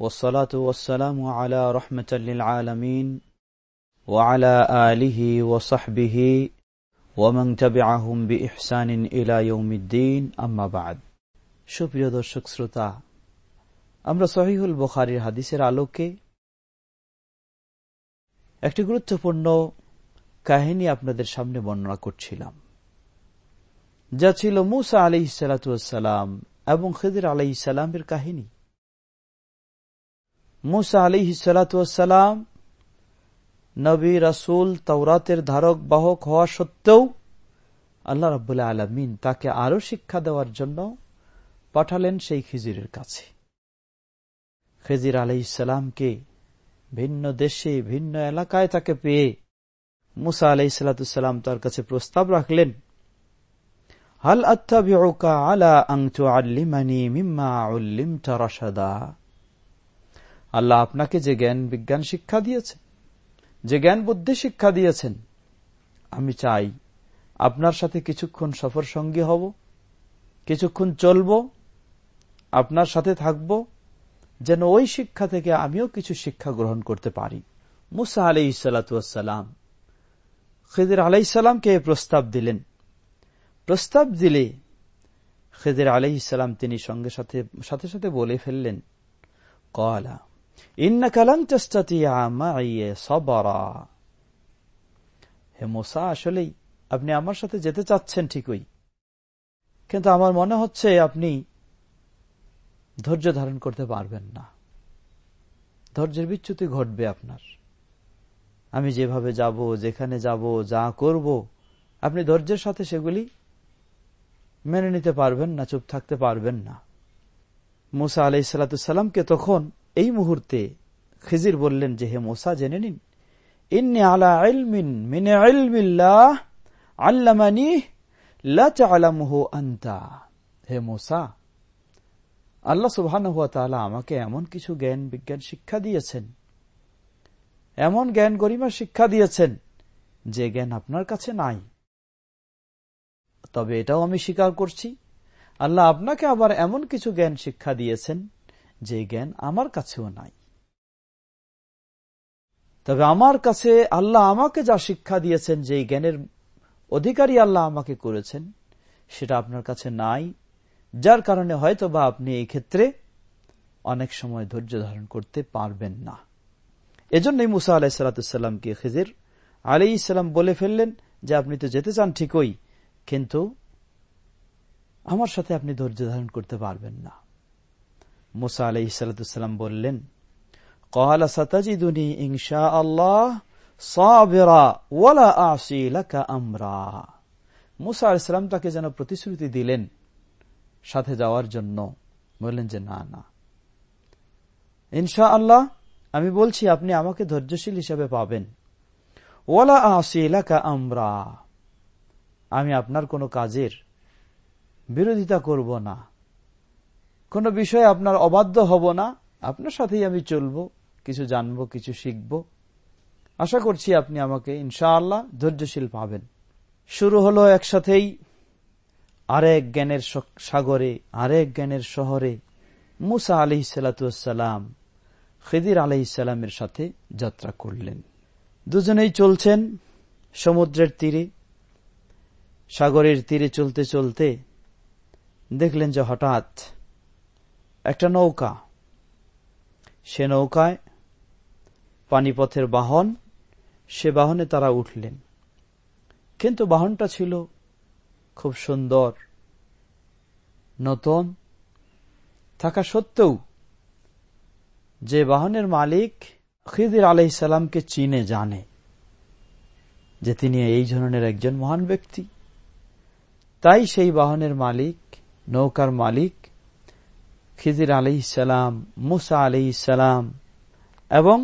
والصلاة والسلام على رحمة للعالمين وعلى آله وصحبه ومن تبعهم بإحسان إلى يوم الدين أما بعد সুপ্রিয় দর্শক শ্রোতা আমরা সহিহুল বুখারীর হাদিসের আলোকে একটি গুরুত্বপূর্ণ কাহিনী আপনাদের সামনে বর্ণনা করছিলাম যা ছিল মুসা আলি সালাতাম এবং খেদির আলাই সালামের কাহিনী মুসা আলি সালাতাম নবী রাসুল তৌরাতের ধারক, বাহক হওয়া সত্ত্বেও আল্লাহ রাবুল্লাহ আলমিন তাকে আরও শিক্ষা দেওয়ার জন্য পাঠালেন সেই খিজিরের কাছে। খেজির আলাই ইসালামকে ভিন্ন দেশে, ভিন্ন এলাকায় তাকে পেয়ে মুসা আলাই সালাতাম তার কাছে প্রস্তাব রাখলেন, হাল আত্মাবিউকা আলা আংতু আল্লিমানি মিম্মা উল্লিমতা রসাদা আল্লাহ আপনাকে যে জ্ঞান, বিজ্ঞান শিক্ষা দিয়েছেন, যে জ্ঞান বুদ্ধি শিক্ষা দিয়েছেন, আমি চাই আপনার সাথে কিছুক্ষণ সফর সঙ্গী হব, কিছুক্ষণ চলব, আপনার সাথে থাকব, যেন ওই শিক্ষা থেকে আমিও কিছু শিক্ষা গ্রহণ করতে পারি। মুসা আলাই সালাতাম খিদির আলাইসাল্লামকে প্রস্তাব দিলেন। প্রস্তাব দিলে খেদের আলাই ইসালাম তিনি সঙ্গে সাথে সাথে সাথে বলে ফেললেন, কলা হে মোসা আসলেই আপনি আমার সাথে যেতে চাচ্ছেন ঠিকই। কিন্তু আমার মনে হচ্ছে আপনি ধৈর্য ধারণ করতে পারবেন না। ধৈর্যের বিচ্যুতি ঘটবে আপনার। আমি যেভাবে যাব, যেখানে যাব, যা করব, আপনি ধৈর্যের সাথে সেগুলি মেনে নিতে পারবেন না, চুপ থাকতে পারবেন না। মুসা আলাই সালাতামকে তখন এই মুহূর্তে খিজির বললেন যে, হে মোসা, জেনে নিন। ইন্নি আলা মিনে আল্লামানি লামুহু আন্তা। হে মোসা, আল্লাহ সুবহান আমাকে এমন কিছু জ্ঞান, বিজ্ঞান শিক্ষা দিয়েছেন। এমন জ্ঞান গরিমা শিক্ষা দিয়েছেন যে, জ্ঞান আপনার কাছে নাই। তবে এটাও আমি স্বীকার করছি, আল্লাহ আপনাকে আবার এমন কিছু জ্ঞান শিক্ষা দিয়েছেন যে জ্ঞান আমার কাছেও নাই। তবে আমার কাছে আল্লাহ আমাকে যা শিক্ষা দিয়েছেন যে জ্ঞানের অধিকারী আল্লাহ আমাকে করেছেন, সেটা আপনার কাছে নাই, যার কারণে হয়তো বা আপনি এই ক্ষেত্রে অনেক সময় ধৈর্য ধারণ করতে পারবেন না। এজন্যই মুসা আলাহিসাল্লামকে খেজির আলি ইসলাম বলে ফেললেন যে, আপনি তো যেতে চান ঠিকই, কিন্তু আমার সাথে আপনি ধৈর্য ধারণ করতে পারবেন না। মুসা আলাই সালাতাম বললেন কহালা সাতাজিদুনি ইংশা আল্লাহ আমরা। মুসা আলাইসালাম তাকে যেন প্রতিশ্রুতি দিলেন সাথে যাওয়ার জন্য। বললেন যে, না না। ইনশা আল্লাহ, আমি বলছি আপনি আমাকে ধৈর্যশীল হিসেবে পাবেন। ওলা আসি এলাকা আমরা। আমি আপনার কোনো কাজের বিরোধিতা করব না। কোনো বিষয়ে আপনার অবাধ্য হব না, আপনার সাথেই আমি চলব, কিছু জানব, কিছু শিখব। আশা করছি আপনি আমাকে ইনশাআল্লাহ ধৈর্যশীল পাবেন। শুরু হলো একসাথেই আরেক জ্ঞানের সাগরে, আরেক জ্ঞানের শহরে মুসা আলি সালাতাম খিদির আলাইসাল্লামের সাথে যাত্রা করলেন। দুজনেই চলছেন সমুদ্রের তীরে। সাগরের তীরে চলতে চলতে দেখলেন যে হঠাৎ একটা নৌকা। সে নৌকায় পানিপথের বাহন, সে বাহনে তারা উঠলেন। কিন্তু বাহনটা ছিল খুব সুন্দর, নতুন, থাকা সত্ত্বেও যে বাহনের মালিক খিদির আলাইসাল্লামকে চিনে, জানে যে তিনি এই ধরনের একজন মহান ব্যক্তি। তাই সেই বাহনের মালিক, নৌকার মালিক খিজির আলি ইসালাম মুসা আলি ইসালাম এবং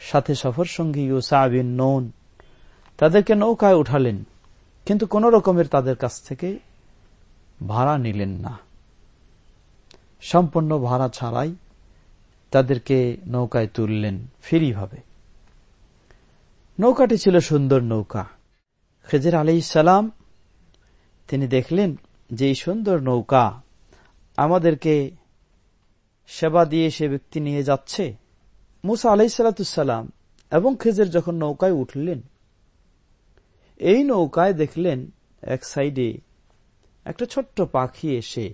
সাথে সফর সঙ্গী ইউসা বিন নৌন, তাদেরকে নৌকায় উঠালেন, কিন্তু কোন রকমের তাদের কাছ থেকে ভাড়া নিলেন না। সম্পূর্ণ ভাড়া ছাড়াই তাদেরকে নৌকায় তুললেন ফ্রিভাবে নৌকাটি ছিল সুন্দর নৌকা। খেজের আলি সালাম, তিনি দেখলেন যে এই সুন্দর নৌকা আমাদেরকে সেবা দিয়ে সে ব্যক্তি নিয়ে যাচ্ছে? মুসা আলাই সালাতাম এবং খেজের যখন নৌকায় উঠলেন, এই নৌকায় দেখলেন এক সাইডে একটা ছোট্ট পাখি এসে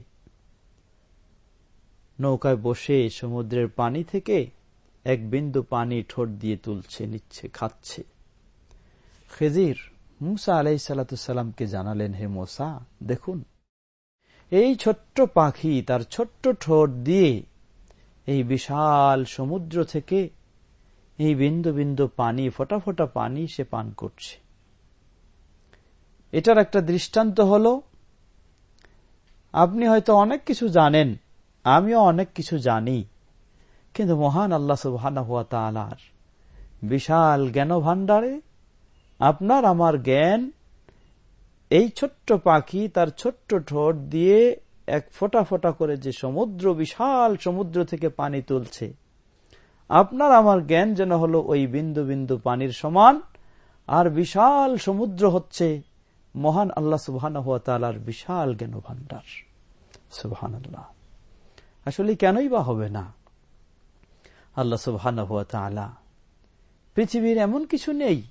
নৌকায় বসে সমুদ্রের পানি থেকে এক বিন্দু পানি ঠোঁট দিয়ে তুলছে, নিচ্ছে, খাচ্ছে। খেজির মুসা আলাই সাল্লাতামকে জানালেন, হে মোসা, দেখুন, এই ছোট্ট পাখি তার ছোট্ট ঠোঁট দিয়ে এই বিশাল সমুদ্র থেকে এই বিন্দু বিন্দু পানি, ফোটা ফোটা পানি সে পান করছে। এটার একটা দৃষ্টান্ত হল, আপনি হয়তো অনেক কিছু জানেন, আমিও অনেক কিছু জানি, কিন্তু মহান আল্লাহ সুবহান বিশাল জ্ঞান ভাণ্ডারে আপনার আমার জ্ঞান, এই ছোট্ট পাখি তার ছোট্ট ঠোঁট দিয়ে এক ফোটা ফোটা করে যে সমুদ্র, বিশাল সমুদ্র থেকে পানি তুলছে। আপনার আমার জ্ঞান যেন হলো ওই বিন্দু বিন্দু পানির সমান, আর বিশাল সমুদ্র হচ্ছে মহান আল্লাহ সুবহান বিশাল জ্ঞান ভান্ডার সুবহান আল্লাহ আসলে কেনই বা হবে না? আল্লাহ সুবহান পৃথিবীর এমন কিছু নেই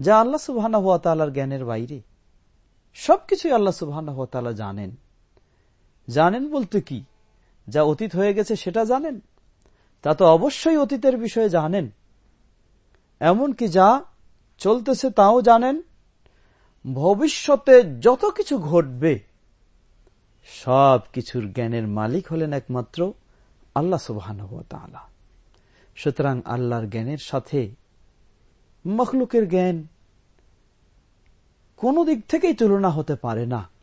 যা আল্লাহ সুবহান জ্ঞানের বাইরে। সবকিছুই আল্লাহ সুবহান জানেন। জানেন বলতে কি? যা অতীত হয়ে গেছে সেটা জানেন? তা তো অবশ্যই অতীতের বিষয়ে জানেন। এমনকি যা চলতেছে তাও জানেন? ভবিষ্যতে যত কিছু ঘটবে, সব কিছুর জ্ঞানের মালিক হলেন একমাত্র আল্লাহ সুবাহান সুতরাং আল্লাহর জ্ঞানের সাথে মখলুকের জ্ঞান কোন দিক থেকেই তুলনা হতে পারে না।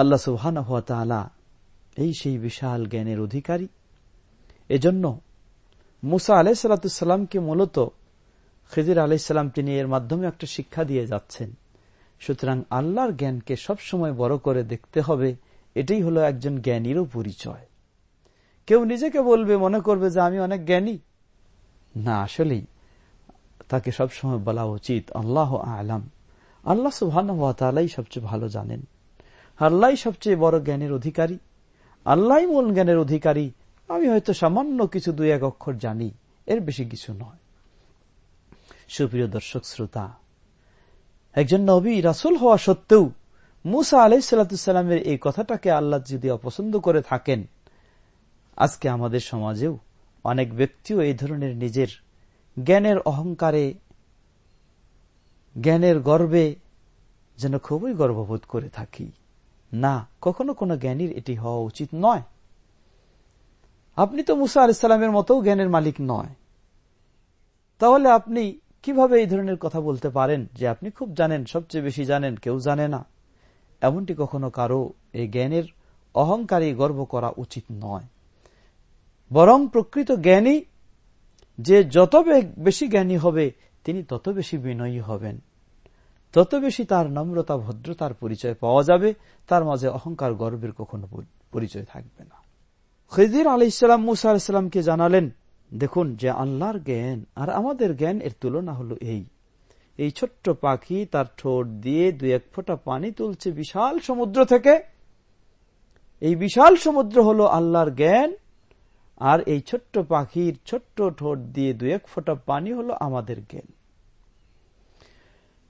আল্লাহ সুবহান এই সেই বিশাল জ্ঞানের অধিকারী। এজন্য মুসা আলাই সাল্লাতামকে মূলত খিজির আলাইসাল্লাম তিনি এর মাধ্যমে একটা শিক্ষা দিয়ে যাচ্ছেন। সুতরাং আল্লাহর জ্ঞানকে সবসময় বড় করে দেখতে হবে, এটাই হলো একজন জ্ঞানীরও পরিচয়। কেউ নিজেকে বলবে, মনে করবে যে আমি অনেক জ্ঞানী। না, আসলেই তাকে সবসময় বলা উচিত, আল্লাহ আলাম। আল্লাহ সুহান সবচেয়ে ভালো জানেন। আল্লাহ সবচেয়ে বড় জ্ঞানের অধিকারী। আল্লাহ মূল জ্ঞানের অধিকারী। আমি হয়তো সামান্য কিছু দুই এক অক্ষর জানি, এর বেশি কিছু নয়। সুপ্রিয় দর্শক, শ্রোতা, একজন নবী রাসুল হওয়া সত্ত্বেও মুসা আলাই সাল্লামের এই কথাটাকে আল্লাহ যদি অপছন্দ করে থাকেন, আজকে আমাদের সমাজেও অনেক ব্যক্তিও এই ধরনের নিজের জ্ঞানের অহংকারে, জ্ঞানের গর্বে যেন খুবই গর্ববোধ করে থাকি। না, কখনো কোনো জ্ঞানীর এটি হওয়া উচিত নয়। আপনি তো মুসা আলাইসাল্লামের মতো জ্ঞানের মালিক নয়। তাহলে আপনি কীভাবে এই ধরনের কথা বলতে পারেন যে আপনি খুব জানেন, সবচেয়ে বেশি জানেন, কেউ জানে না? এমনটি কখনো কারও এই জ্ঞানের অহংকারী গর্ব করা উচিত নয়। বরং প্রকৃত জ্ঞানী যে যত বেশি জ্ঞানী হবে, তিনি তত বেশি বিনয়ী হবেন। তত বেশি তার নম্রতা, ভদ্রতার পরিচয় পাওয়া যাবে। তার মাঝে অহংকার, গর্বের কখনো পরিচয় থাকবে না। খিদির আলি ইসলাম মুসা আলাইসাল্লামকে জানালেন, দেখুন, যে আল্লাহর জ্ঞান আর আমাদের জ্ঞান এর তুলনা হলো এই। এই ছোট্ট পাখি তার ঠোঁট দিয়ে দু এক ফোঁটা পানি তুলছে বিশাল সমুদ্র থেকে। এই বিশাল সমুদ্র হলো আল্লাহর জ্ঞান আর এই ছোট্ট পাখির ছোট্ট ঠোঁট দিয়ে দু এক ফোঁটা পানি হলো আমাদের জ্ঞান।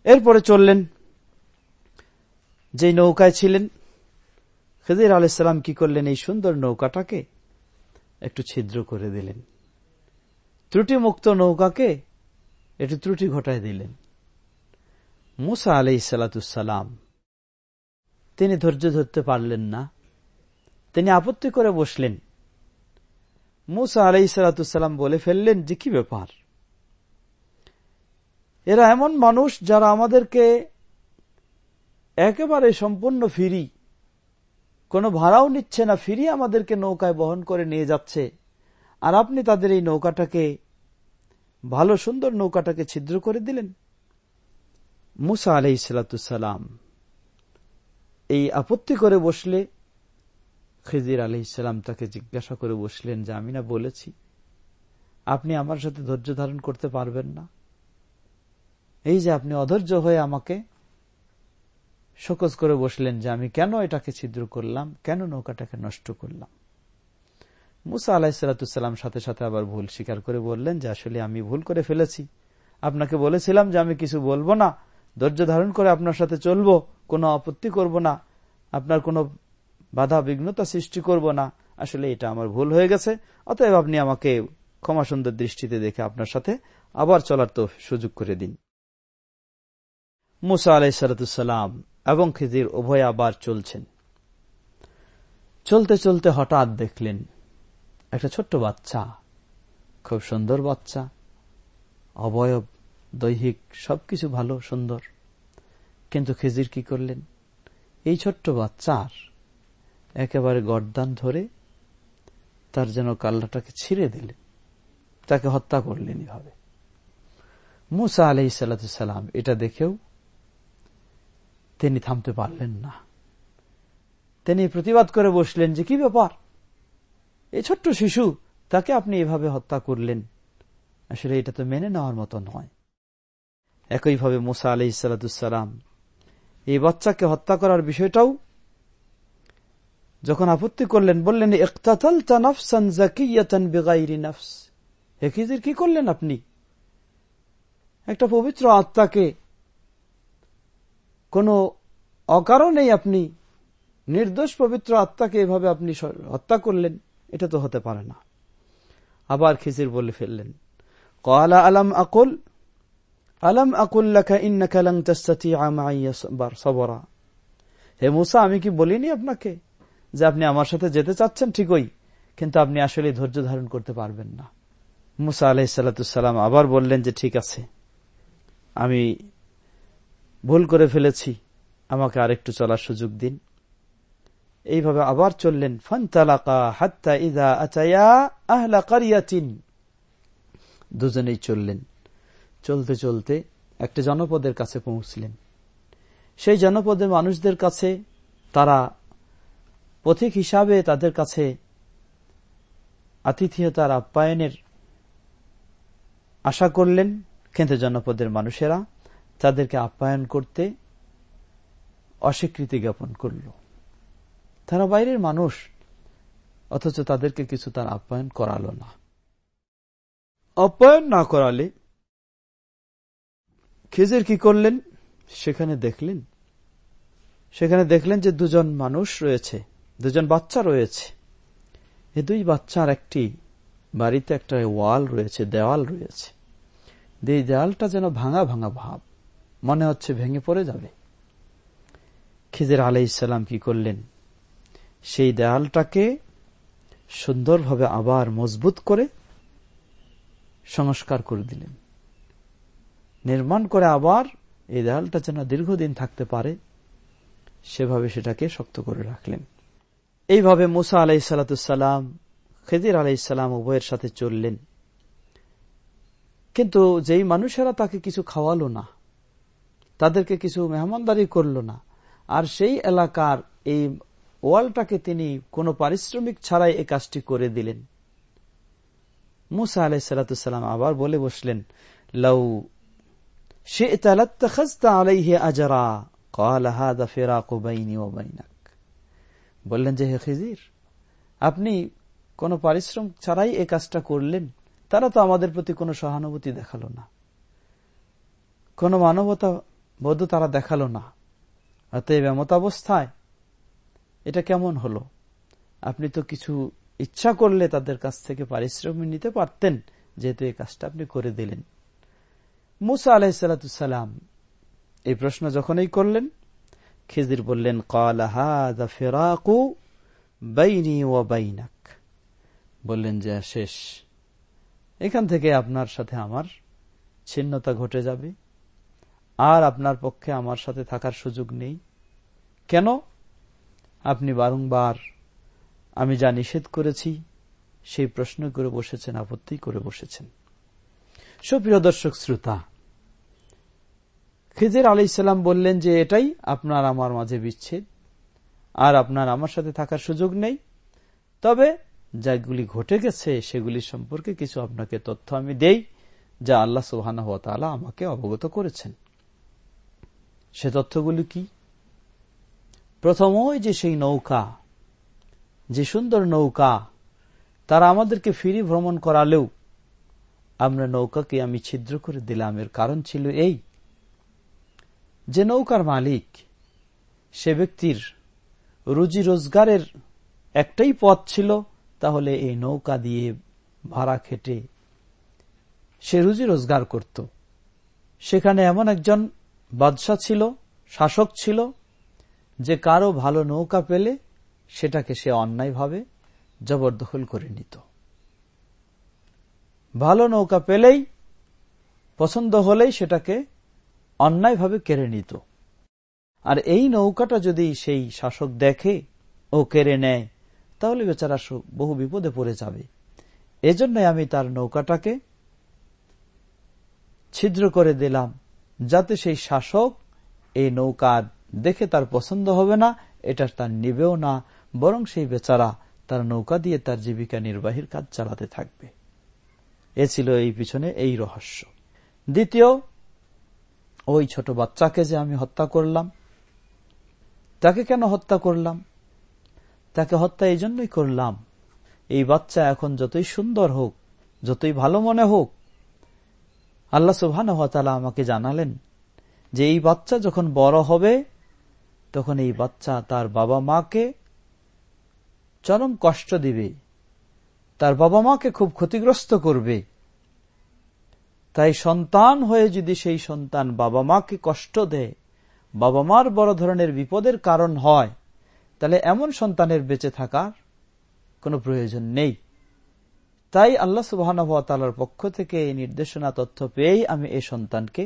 এরপরে চললেন যে নৌকায় ছিলেন, খেদির আলাইসাল্লাম কি করলেন? এই সুন্দর নৌকাটাকে একটু ছিদ্র করে দিলেন। ত্রুটি মুক্ত নৌকাকে একটু ত্রুটি ঘটায় দিলেন। মুসা আলাই সালাতাম তিনি ধৈর্য ধরতে পারলেন না। তিনি আপত্তি করে বসলেন। মুসা আলাই সালাতাম বলে ফেললেন যে, কি ব্যাপার? এরা এমন মানুষ যারা আমাদেরকে একেবারে সম্পূর্ণ ফিরি। কোনো ভাড়াও নিচ্ছে না, ফিরি আমাদেরকে নৌকায় বহন করে নিয়ে যাচ্ছে। আর আপনি তাদের এই নৌকাটাকে, ভালো সুন্দর নৌকাটাকে ছিদ্র করে দিলেন। মুসা আলাই সালাতাম এই আপত্তি করে বসলে, খিজির আলি ইসলাম তাকে জিজ্ঞাসা করে বসলেন যে আমি না বলেছি, আপনি আমার সাথে ধৈর্য ধারণ করতে পারবেন না? এই যে আপনি অধৈর্য হয়ে আমাকে শোকজ করে বসলেন যে আমি কেন এটাকে ছিদ্র করলাম, কেন নৌকাটাকে নষ্ট করলাম? মুসা আলাহ সালাতাম সাথে সাথে আবার ভুল স্বীকার করে বললেন যে আসলে আমি ভুল করে ফেলেছি। আপনাকে বলেছিলাম যে আমি কিছু বলব না, ধৈর্য ধারণ করে আপনার সাথে চলবো, কোনো আপত্তি করব না, আপনার কোনো বাধা বিঘ্নতা সৃষ্টি করব না। আসলে এটা আমার ভুল হয়ে গেছে, অতএব আপনি আমাকে ক্ষমা সুন্দর দৃষ্টিতে দেখে আপনার সাথে আবার চলার তো সুযোগ করে দিন। মুসা আলাই সালাতাম এবং খিজির উভয় আবার চলছেন। চলতে চলতে হঠাৎ দেখলেন একটা ছোট্ট বাচ্চা, খুব সুন্দর বাচ্চা, অবয়ব, দৈহিক, সবকিছু ভালো, সুন্দর। কিন্তু খিজির কি করলেন? এই ছোট্ট বাচ্চার একেবারে গরদান ধরে তার যেন কাল্লাটাকে ছিঁড়ে দিলেন। তাকে হত্যা করলেন এভাবে। মুসা আলহ সালাম এটা দেখেও তিনি থামতে পারলেন না। তিনি প্রতিবাদ করে বসলেন যে, কি ব্যাপার? এই ছোট্ট শিশু, তাকে আপনি এভাবে হত্যা করলেন? আসলে এটা তো মেনে নেওয়ার মতো নয়। একইভাবে মুসা আলহ সালাম এই বাচ্চাকে হত্যা করার বিষয়টাও যখন আপত্তি করলেন, বললেন কি করলেন আপনি? একটা পবিত্র আত্মাকে কোন অকারণেই আপনি নির্দোষ পবিত্র আত্মাকে এভাবে আপনি হত্যা করলেন, এটা তো হতে পারে না। আবার খিজির বলে ফেললেন, কলা আলম আকুল, আলম আকুল্লাকা ইন্নাকা লং সবরা। হে মুসা, আমি কি বলিনি আপনাকে যে আপনি আমার সাথে যেতে চাচ্ছেন? ঠিকই, কিন্তু আপনি আসলে ধৈর্য ধারণ করতে পারবেন না। মুসা আলাহিসাল্লাম আবার বললেন যে, ঠিক আছে, আমি ভুল করে ফেলেছি, আমাকে আরেকটু চলার সুযোগ দিন। এইভাবে আবার চললেন, ফান্তালাকা হাত্তা ইদা আচায়া আহলা কারিয়াতিন। দুজনেই চললেন। চলতে চলতে একটা জনপদের কাছে পৌঁছলেন। সেই জনপদের মানুষদের কাছে তারা পথিক হিসাবে তাদের কাছে আতিথিয়তার আপ্যায়নের আশা করলেন, কিন্তু জনপদের মানুষেরা তাদেরকে আপ্যায়ন করতে অস্বীকৃতি জ্ঞাপন করল। তারা বাইরের মানুষ, অথচ তাদেরকে কিছু তার আপ্যায়ন করালো না। আপ্যায়ন না করালে খেজের কি করলেন? সেখানে দেখলেন। সেখানে দেখলেন যে দুজন মানুষ রয়েছে, দুজন বাচ্চা রয়েছে। এ দুই বাচ্চার একটি বাড়িতে একটা ওয়াল রয়েছে, দেওয়াল রয়েছে। দেওয়ালটা যেন ভাঙা ভাঙা ভাব। মনে হচ্ছে ভেঙে পড়ে যাবে। খিজির আলাই ইসলাম কি করলেন? সেই দেয়ালটাকে সুন্দরভাবে আবার মজবুত করে সংস্কার করে দিলেন। নির্মাণ করে আবার এই দেয়ালটা যেন দীর্ঘদিন থাকতে পারে, সেভাবে সেটাকে শক্ত করে রাখলেন। এইভাবে মুসা আলাই সালাতাম খেদির আলাইসাল্লাম উভয়ের সাথে চললেন। কিন্তু যেই মানুষেরা তাকে কিছু খাওয়ালো না তাদেরকে কিছু মেহমানদারি করল না। আর সেই এলাকার এই ওয়ালটাকে তিনি কোনো পারিশ্রমিক ছাড়াই এই কাজটি করে দিলেন। মুসা আলাই সালাতাম আবার বলে বসলেন লৌ সে ফেরাক ও বললেন, যে হে খিজির, আপনি কোনো পারিশ্রম ছাড়াই এ কাজটা করলেন, তারা তো আমাদের প্রতি কোনো সহানুভূতি দেখাল না। কোনো মানবতা বোধ তারা দেখাল না। অতএব এমত অবস্থায় এটা কেমন হলো? আপনি তো কিছু ইচ্ছা করলে তাদের কাছ থেকে পারিশ্রমিক নিতে পারতেন, যেহেতু এই কাজটা আপনি করে দিলেন। মুসা আলাহিসাল্লাম এই প্রশ্ন যখনই করলেন, খিজির বললেন ফেরাকু বাইনি ও বাইনাক। বললেন যে শেষ। এখান থেকে আপনার সাথে আমার ছিন্নতা ঘটে যাবে। আর আপনার পক্ষে আমার সাথে থাকার সুযোগ নেই। কেন? আপনি বারংবার আমি যা নিষেধ করেছি, সেই প্রশ্ন করে বসেছেন, আপত্তি করে বসেছেন। সুপ্রিয় দর্শক শ্রোতা, খিজির আলি ইসলাম বললেন যে, এটাই আপনার আমার মাঝে বিচ্ছেদ, আর আপনার আমার সাথে থাকার সুযোগ নেই। তবে যাগুলি ঘটে গেছে, সেগুলি সম্পর্কে কিছু আপনাকে তথ্য আমি দেই, যা আল্লাহ সুহান আমাকে অবগত করেছেন। সে তথ্যগুলি কি? প্রথম ওই যে সেই নৌকা, যে সুন্দর নৌকা, তারা আমাদেরকে ফিরি ভ্রমণ করালেও আমরা নৌকাকে আমি ছিদ্র করে দিলাম। এর কারণ ছিল এই যে নৌকার মালিক, সে ব্যক্তির রুজি রোজগারের একটাই পথ ছিল, তাহলে এই নৌকা দিয়ে ভাড়া খেটে সে রুজি রোজগার করত। সেখানে এমন একজন বাদশাহ ছিল, শাসক ছিল, যে কারও ভালো নৌকা পেলে সেটাকে সে অন্যায়ভাবে জবরদখল করে নিত। ভালো নৌকা পেলেই, পছন্দ হলেই সেটাকে অন্যায়ভাবে কেড়ে নিত। আর এই নৌকাটা যদি সেই শাসক দেখে ও কেড়ে নেয়, তাহলে বেচারা বহু বিপদে পড়ে যাবে। এজন্যই আমি তার নৌকাটাকে ছিদ্র করে দিলাম। যাতে সেই শাসক এই নৌকা দেখে তার পছন্দ হবে না, এটা তার নিবেও না, বরং সেই বেচারা তার নৌকা দিয়ে তার জীবিকা নির্বাহীর কাজ চালাতে থাকবে। এ ছিল এই পিছনে এই রহস্য। দ্বিতীয়, ওই ছোট বাচ্চাকে যে আমি হত্যা করলাম। তাকে কেন হত্যা করলাম? তাকে হত্যা এই জন্যই করলাম। এই বাচ্চা এখন যতই সুন্দর হোক, যতই ভালো মনে হোক আল্লাহ সুবহান আমাকে জানালেন যে এই বাচ্চা যখন বড় হবে, তখন এই বাচ্চা তার বাবা মাকে চরম কষ্ট দিবে। তার বাবা মাকে খুব ক্ষতিগ্রস্ত করবে। তাই সন্তান হয়ে যদি সেই সন্তান বাবা মাকে কষ্ট দেয়, বাবা মার বড় ধরনের বিপদের কারণ হয়, তাহলে এমন সন্তানের বেঁচে থাকার কোনো প্রয়োজন নেই। তাই আল্লাহ সুবাহর পক্ষ থেকে এই নির্দেশনা তথ্য পেয়েই আমি এই সন্তানকে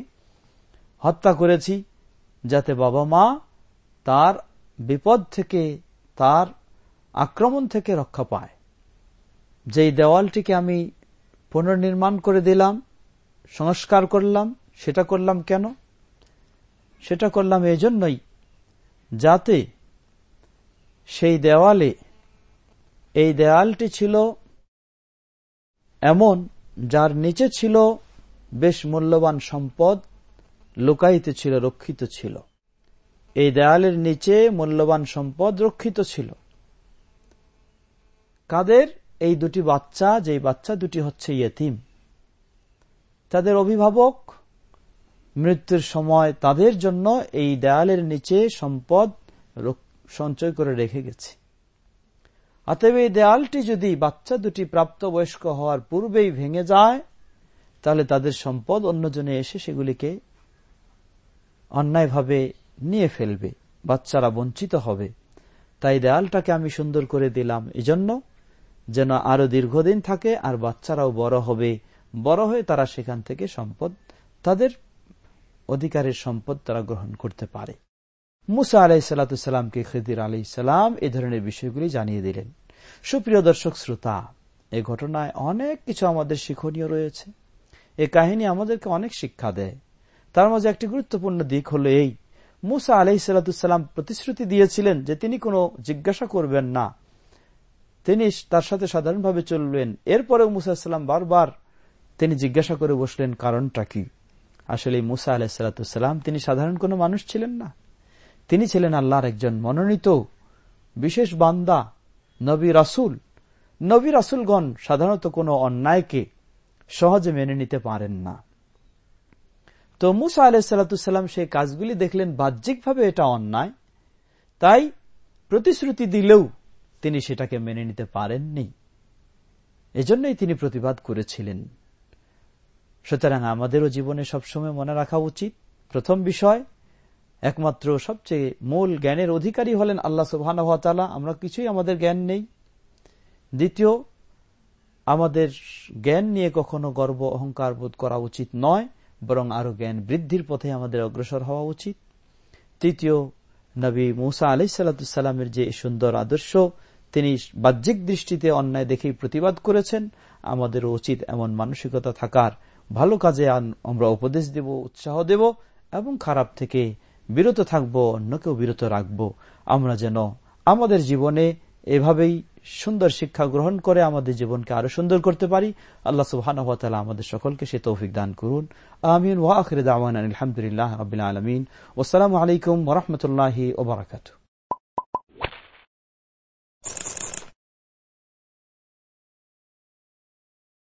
হত্যা করেছি, যাতে বাবা মা তার বিপদ থেকে, তার আক্রমণ থেকে রক্ষা পায়। যেই দেওয়ালটিকে আমি পুনর্নির্মাণ করে দিলাম, সংস্কার করলাম, সেটা করলাম কেন? সেটা করলাম এই জন্যই যাতে সেই দেওয়ালে, এই দেওয়ালটি ছিল এমন যার নিচে ছিল বেশ মূল্যবান সম্পদ লুকাইতে ছিল, রক্ষিত ছিল। এই দেয়ালের নিচে মূল্যবান সম্পদ রক্ষিত ছিল। কাদের? এই দুটি বাচ্চা, যেই বাচ্চা দুটি হচ্ছে ইয়েতিম। তাদের অভিভাবক মৃত্যুর সময় তাদের জন্য এই দেয়ালের নিচে সম্পদ সঞ্চয় করে রেখে গেছে। অতএব এই দেয়ালটি যদি বাচ্চা দুটি প্রাপ্তবয়স্ক হওয়ার পূর্বেই ভেঙে যায়, তাহলে তাদের সম্পদ অন্যজনে এসে সেগুলিকে অন্যায়ভাবে নিয়ে ফেলবে, বাচ্চারা বঞ্চিত হবে। তাই দেয়ালটাকে আমি সুন্দর করে দিলাম এজন্য যেন আরও দীর্ঘদিন থাকে আর বাচ্চারাও বড় হবে। বড় হয়ে তারা সেখান থেকে সম্পদ, তাদের অধিকারের সম্পদ তারা গ্রহণ করতে পারে। মুসা আলাই সাল্লাতামকে খিদির আলি সালাম এ ধরনের বিষয়গুলি জানিয়ে দিলেন। সুপ্রিয় দর্শক, শ্রোতা, এ ঘটনায় অনেক কিছু আমাদের শিক্ষণীয় রয়েছে। এ কাহিনী আমাদেরকে অনেক শিক্ষা দেয়। তার মাঝে একটি গুরুত্বপূর্ণ দিক হল এই। মুসা আলহি সাল্লাতুসাল্লাম প্রতিশ্রুতি দিয়েছিলেন যে তিনি কোনো জিজ্ঞাসা করবেন না। তিনি তার সাথে সাধারণভাবে চললেন। এরপরেও মুসা সাল্লাম বারবার তিনি জিজ্ঞাসা করে বসলেন, কারণটা কি? আসলে মুসা আলাহিসাল্লাম তিনি সাধারণ কোনো মানুষ ছিলেন না। তিনি ছিলেন আল্লাহর একজন মনোনীত বিশেষ বান্দা, নবী রাসুল। নবী রাসুলগণ সাধারণত কোনো অন্যায়কে সহজে মেনে নিতে পারেন না। তো মুসা আলাহিসাল্লাম সেই কাজগুলি দেখলেন, বাহ্যিকভাবে এটা অন্যায়। তাই প্রতিশ্রুতি দিলেও তিনি সেটাকে মেনে নিতে পারেননি। এজন্যই তিনি প্রতিবাদ করেছিলেন। সুতরাং আমাদেরও জীবনে সবসময় মনে রাখা উচিত, প্রথম বিষয় একমাত্র সবচেয়ে মূল জ্ঞানের অধিকারী হলেন আল্লাহ সুবাহ আমরা কিছুই আমাদের জ্ঞান নেই। দ্বিতীয়, আমাদের জ্ঞান নিয়ে কখনো গর্ব অহংকার বোধ করা উচিত নয়, বরং আরও জ্ঞান বৃদ্ধির পথে আমাদের অগ্রসর হওয়া উচিত। তৃতীয়, নবী মুসা আলি সাল্লামের যে সুন্দর আদর্শ, তিনি বাহ্যিক দৃষ্টিতে অন্যায় দেখেই প্রতিবাদ করেছেন। আমাদের উচিত এমন মানসিকতা থাকার। ভালো কাজে আমরা উপদেশ দেব, উৎসাহ দেব এবং খারাপ থেকে বিরত থাকব, অন্যকেও বিরত রাখব। আমরা যেন আমাদের জীবনে এভাবেই সুন্দর শিক্ষা গ্রহণ করে আমাদের জীবনকে আরও সুন্দর করতে পারি। আল্লাহ সুবহান আমাদের সকলকে সে তৌফিক দান করুন। আমিন। ওয়া আলহামদুলিল্লাহ আলমিন। ওসালামু আলাইকুম ওরহমতুল্লাহ ওবরাকাতু